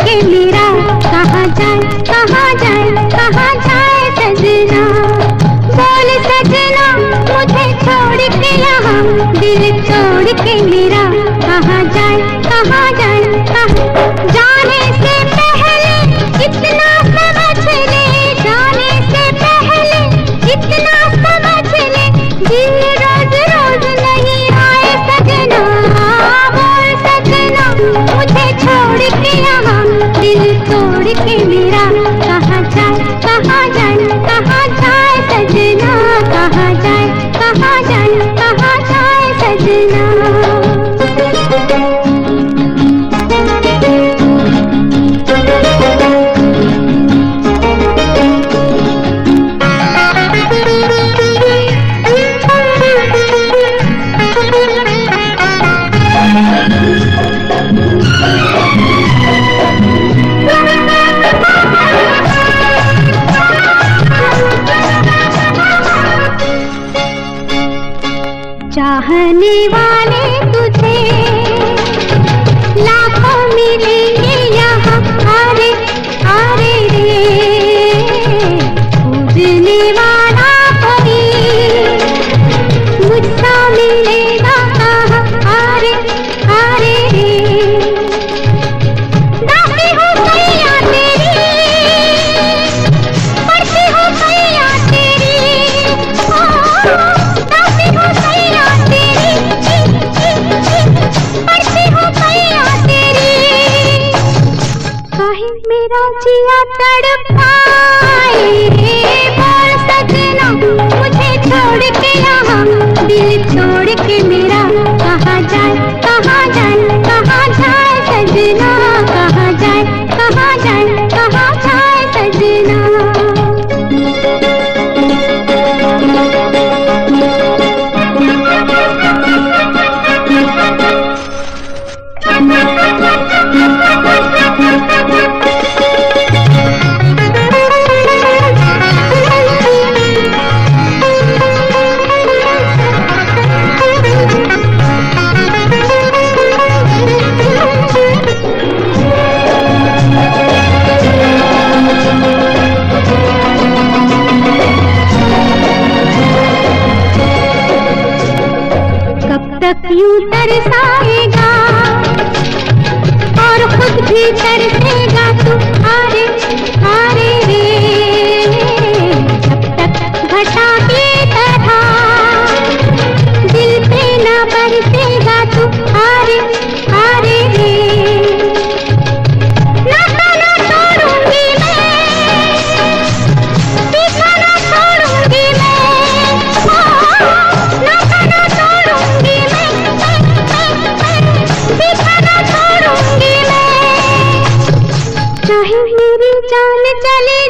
के मेरा कहाँ जाए कहाँ जाए कहाँ जाए सजना? बोल सजना, मुझे छोड़ के यहाँ। दिल छोड़ के मेरा कहाँ जाए के लिए छोड़ के यहाँ। छोड़ के मेरा तक तरसाएगा? और खुद भी तरसेगा तुम्हारे हारे Sandalye